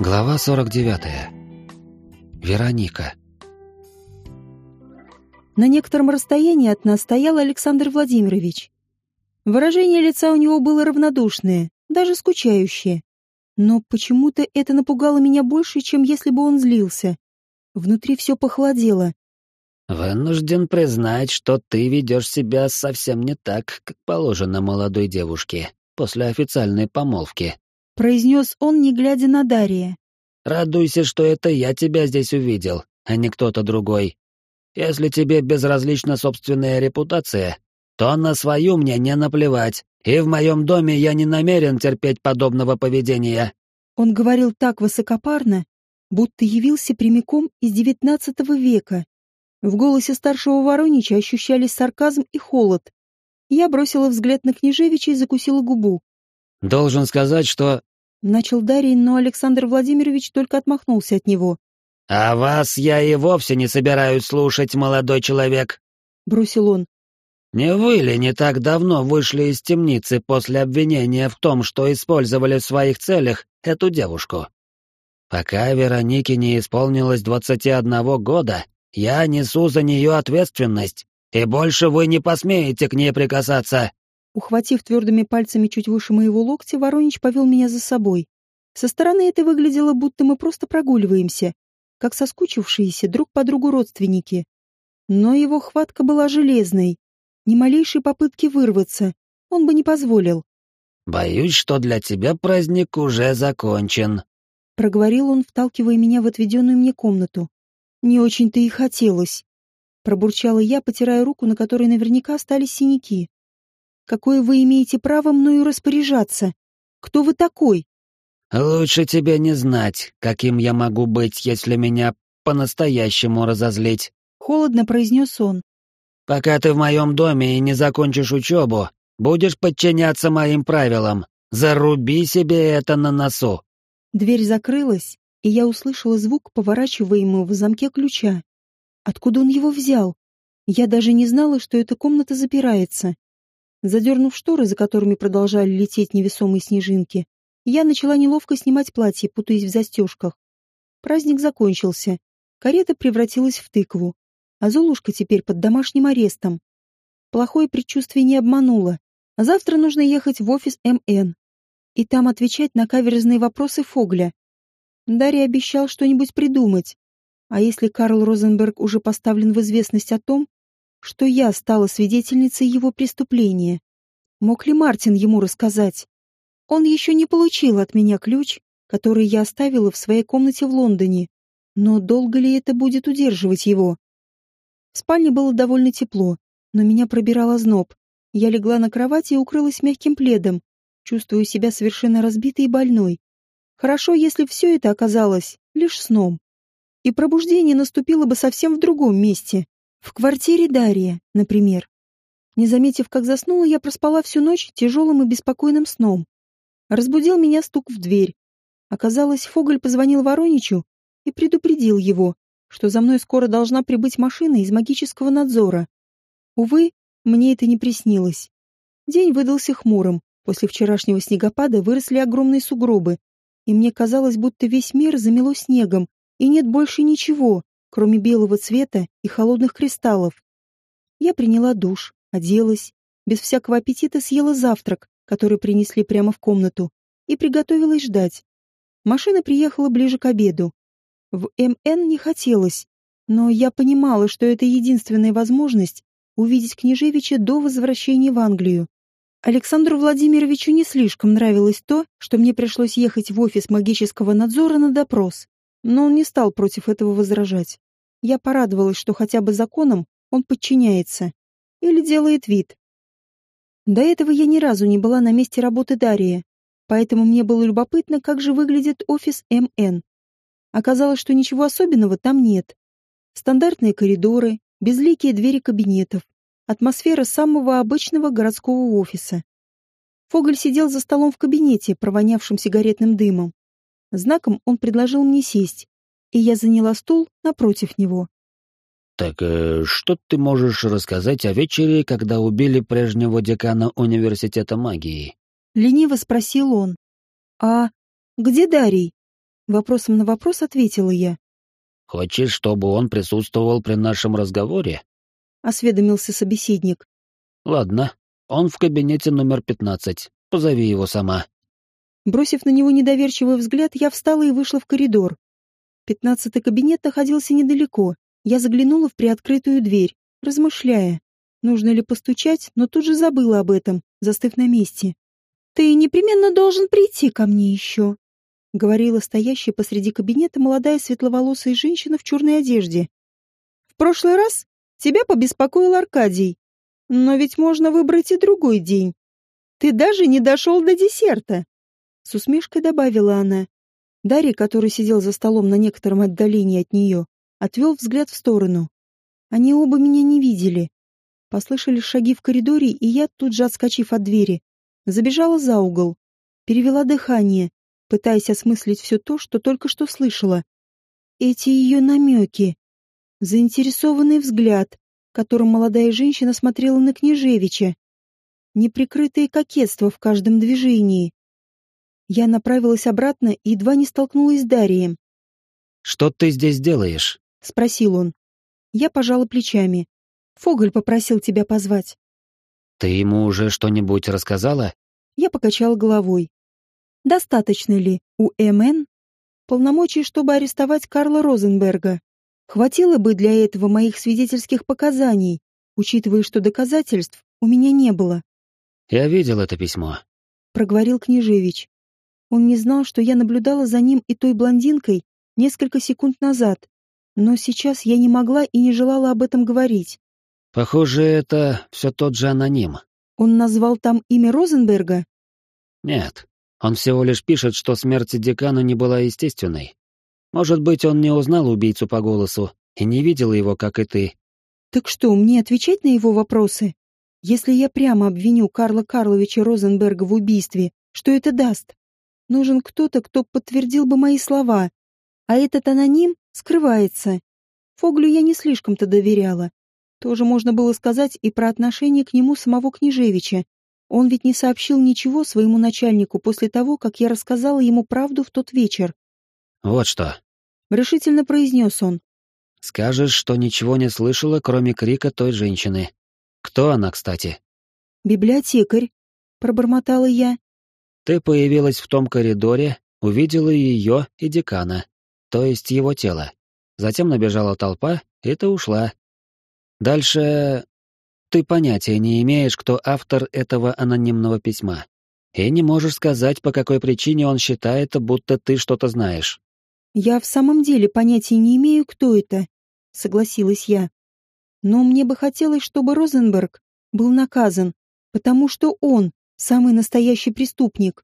Глава 49. Вероника. На некотором расстоянии от нас стоял Александр Владимирович. Выражение лица у него было равнодушное, даже скучающее. Но почему-то это напугало меня больше, чем если бы он злился. Внутри все похолодело. «Вынужден признать, что ты ведешь себя совсем не так, как положено молодой девушке после официальной помолвки», — произнес он, не глядя на Дария. «Радуйся, что это я тебя здесь увидел, а не кто-то другой. Если тебе безразлична собственная репутация, то на свою мне не наплевать, и в моем доме я не намерен терпеть подобного поведения». Он говорил так высокопарно, будто явился прямиком из девятнадцатого века. В голосе старшего Воронича ощущались сарказм и холод. Я бросила взгляд на Княжевича и закусила губу. «Должен сказать, что...» Начал Дарий, но Александр Владимирович только отмахнулся от него. «А вас я и вовсе не собираюсь слушать, молодой человек», — бросил он. «Не вы ли не так давно вышли из темницы после обвинения в том, что использовали в своих целях эту девушку? Пока Веронике не исполнилось двадцати одного года, я несу за нее ответственность, и больше вы не посмеете к ней прикасаться». Ухватив твердыми пальцами чуть выше моего локтя, Воронич повел меня за собой. Со стороны это выглядело, будто мы просто прогуливаемся, как соскучившиеся друг по другу родственники. Но его хватка была железной. Ни малейшей попытки вырваться он бы не позволил. «Боюсь, что для тебя праздник уже закончен», — проговорил он, вталкивая меня в отведенную мне комнату. «Не очень-то и хотелось», — пробурчала я, потирая руку, на которой наверняка остались синяки. «Какое вы имеете право мною распоряжаться? Кто вы такой?» «Лучше тебе не знать, каким я могу быть, если меня по-настоящему разозлить», — холодно произнес он. «Пока ты в моем доме и не закончишь учебу, будешь подчиняться моим правилам. Заруби себе это на носу». Дверь закрылась, и я услышала звук поворачиваемого в замке ключа. Откуда он его взял? Я даже не знала, что эта комната запирается. Задернув шторы, за которыми продолжали лететь невесомые снежинки, я начала неловко снимать платье, путаясь в застежках. Праздник закончился. Карета превратилась в тыкву, а Золушка теперь под домашним арестом. Плохое предчувствие не обмануло. А завтра нужно ехать в офис МН и там отвечать на каверзные вопросы Фогля. Дарья обещал что-нибудь придумать. А если Карл Розенберг уже поставлен в известность о том, что я стала свидетельницей его преступления? Мог ли Мартин ему рассказать? Он еще не получил от меня ключ, который я оставила в своей комнате в Лондоне. Но долго ли это будет удерживать его? В спальне было довольно тепло, но меня пробирал озноб. Я легла на кровати и укрылась мягким пледом, чувствуя себя совершенно разбитой и больной. Хорошо, если все это оказалось лишь сном. И пробуждение наступило бы совсем в другом месте. В квартире Дария, например. Не заметив, как заснула, я проспала всю ночь тяжелым и беспокойным сном. Разбудил меня стук в дверь. Оказалось, Фоголь позвонил Вороничу и предупредил его, что за мной скоро должна прибыть машина из магического надзора. Увы, мне это не приснилось. День выдался хмурым. После вчерашнего снегопада выросли огромные сугробы, и мне казалось, будто весь мир замело снегом, и нет больше ничего, кроме белого цвета и холодных кристаллов. Я приняла душ, оделась, без всякого аппетита съела завтрак, который принесли прямо в комнату, и приготовилась ждать. Машина приехала ближе к обеду. В МН не хотелось, но я понимала, что это единственная возможность увидеть Княжевича до возвращения в Англию. Александру Владимировичу не слишком нравилось то, что мне пришлось ехать в офис магического надзора на допрос, но он не стал против этого возражать. Я порадовалась, что хотя бы законом он подчиняется или делает вид, до этого я ни разу не была на месте работы Дария, поэтому мне было любопытно, как же выглядит офис МН. Оказалось, что ничего особенного там нет. Стандартные коридоры, безликие двери кабинетов, атмосфера самого обычного городского офиса. Фоголь сидел за столом в кабинете, провонявшим сигаретным дымом. Знаком он предложил мне сесть, и я заняла стул напротив него. «Так э, что ты можешь рассказать о вечере, когда убили прежнего декана университета магии?» Лениво спросил он. «А где Дарий?» Вопросом на вопрос ответила я. «Хочешь, чтобы он присутствовал при нашем разговоре?» — осведомился собеседник. «Ладно, он в кабинете номер пятнадцать. Позови его сама». Бросив на него недоверчивый взгляд, я встала и вышла в коридор. Пятнадцатый кабинет находился недалеко. Я заглянула в приоткрытую дверь, размышляя, нужно ли постучать, но тут же забыла об этом, застыв на месте. «Ты непременно должен прийти ко мне еще», — говорила стоящая посреди кабинета молодая светловолосая женщина в черной одежде. «В прошлый раз тебя побеспокоил Аркадий, но ведь можно выбрать и другой день. Ты даже не дошел до десерта». С усмешкой добавила она. Дарья, который сидел за столом на некотором отдалении от нее, отвел взгляд в сторону. Они оба меня не видели. Послышались шаги в коридоре, и я, тут же отскочив от двери, забежала за угол, перевела дыхание, пытаясь осмыслить все то, что только что слышала. Эти ее намеки, заинтересованный взгляд, которым молодая женщина смотрела на Княжевича, неприкрытое кокетство в каждом движении. Я направилась обратно и едва не столкнулась с Дарием. «Что ты здесь делаешь?» — спросил он. Я пожала плечами. Фоголь попросил тебя позвать. «Ты ему уже что-нибудь рассказала?» Я покачала головой. «Достаточно ли у МН полномочий, чтобы арестовать Карла Розенберга? Хватило бы для этого моих свидетельских показаний, учитывая, что доказательств у меня не было». «Я видел это письмо», — проговорил Княжевич. Он не знал, что я наблюдала за ним и той блондинкой несколько секунд назад, но сейчас я не могла и не желала об этом говорить. «Похоже, это все тот же аноним». Он назвал там имя Розенберга? Нет, он всего лишь пишет, что смерть декана не была естественной. Может быть, он не узнал убийцу по голосу и не видел его, как и ты. Так что, мне отвечать на его вопросы? Если я прямо обвиню Карла Карловича Розенберга в убийстве, что это даст? Нужен кто-то, кто подтвердил бы мои слова. А этот аноним скрывается. Фоглю я не слишком-то доверяла. Тоже можно было сказать и про отношение к нему самого Княжевича. Он ведь не сообщил ничего своему начальнику после того, как я рассказала ему правду в тот вечер. «Вот что», — решительно произнес он. «Скажешь, что ничего не слышала, кроме крика той женщины. Кто она, кстати?» «Библиотекарь», — пробормотала я. Ты появилась в том коридоре, увидела ее и декана, то есть его тело. Затем набежала толпа, и ты ушла. Дальше ты понятия не имеешь, кто автор этого анонимного письма. И не можешь сказать, по какой причине он считает, будто ты что-то знаешь. Я в самом деле понятия не имею, кто это, согласилась я. Но мне бы хотелось, чтобы Розенберг был наказан, потому что он Самый настоящий преступник.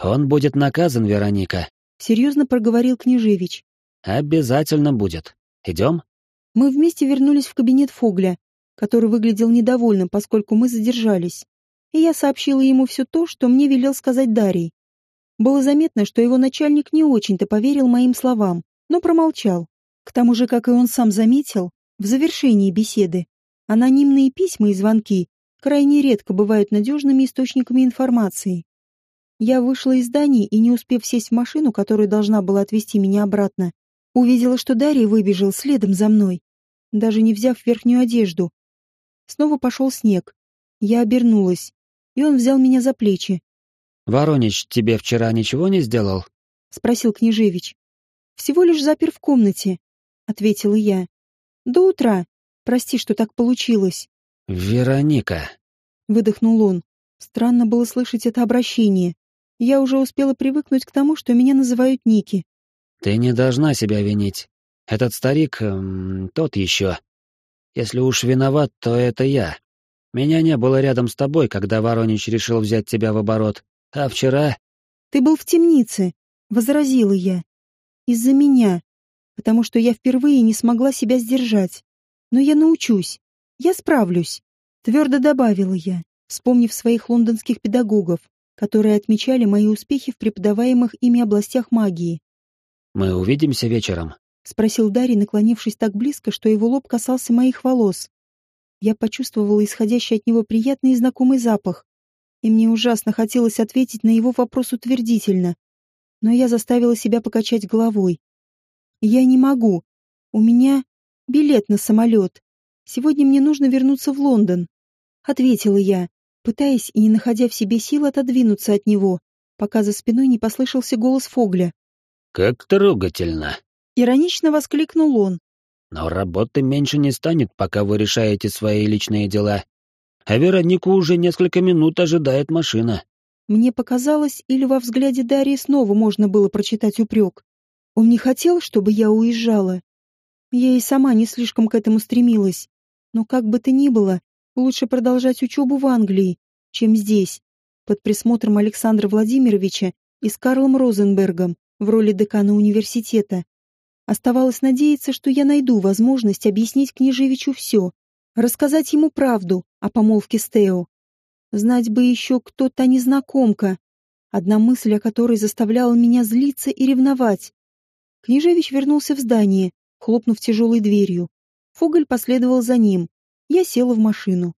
Он будет наказан, Вероника. Серьезно проговорил Княжевич. Обязательно будет. Идем? Мы вместе вернулись в кабинет Фогля, который выглядел недовольным, поскольку мы задержались. И я сообщила ему все то, что мне велел сказать Дарий. Было заметно, что его начальник не очень-то поверил моим словам, но промолчал. К тому же, как и он сам заметил, в завершении беседы анонимные письма и звонки крайне редко бывают надежными источниками информации. Я вышла из здания и, не успев сесть в машину, которая должна была отвезти меня обратно, увидела, что Дарья выбежал следом за мной, даже не взяв верхнюю одежду. Снова пошел снег. Я обернулась, и он взял меня за плечи. «Воронич тебе вчера ничего не сделал?» — спросил Княжевич. «Всего лишь запер в комнате», — ответила я. «До утра. Прости, что так получилось». «Вероника», — выдохнул он. Странно было слышать это обращение. Я уже успела привыкнуть к тому, что меня называют Ники. «Ты не должна себя винить. Этот старик... Эм, тот еще. Если уж виноват, то это я. Меня не было рядом с тобой, когда Воронич решил взять тебя в оборот. А вчера...» «Ты был в темнице», — возразила я. «Из-за меня. Потому что я впервые не смогла себя сдержать. Но я научусь. Я справлюсь, твердо добавила я, вспомнив своих лондонских педагогов, которые отмечали мои успехи в преподаваемых ими областях магии. Мы увидимся вечером, спросил Дарий, наклонившись так близко, что его лоб касался моих волос. Я почувствовала исходящий от него приятный и знакомый запах, и мне ужасно хотелось ответить на его вопрос утвердительно. но я заставила себя покачать головой. «Я не могу. У меня билет на самолет. Сегодня мне нужно вернуться в Лондон», — ответила я, пытаясь и не находя в себе сил отодвинуться от него, пока за спиной не послышался голос Фогля. «Как трогательно!» — иронично воскликнул он. «Но работы меньше не станет, пока вы решаете свои личные дела. А Веронику уже несколько минут ожидает машина». Мне показалось, или во взгляде Дарьи снова можно было прочитать упрек. Он не хотел, чтобы я уезжала. Я и сама не слишком к этому стремилась. Но как бы то ни было, лучше продолжать учебу в Англии, чем здесь, под присмотром Александра Владимировича и с Карлом Розенбергом в роли декана университета. Оставалось надеяться, что я найду возможность объяснить княжевичу все, рассказать ему правду о помолвке с Тео. Знать бы еще, кто та незнакомка, одна мысль о которой заставляла меня злиться и ревновать. Княжевич вернулся в здание, хлопнув тяжелой дверью. Фоголь последовал за ним. Я села в машину.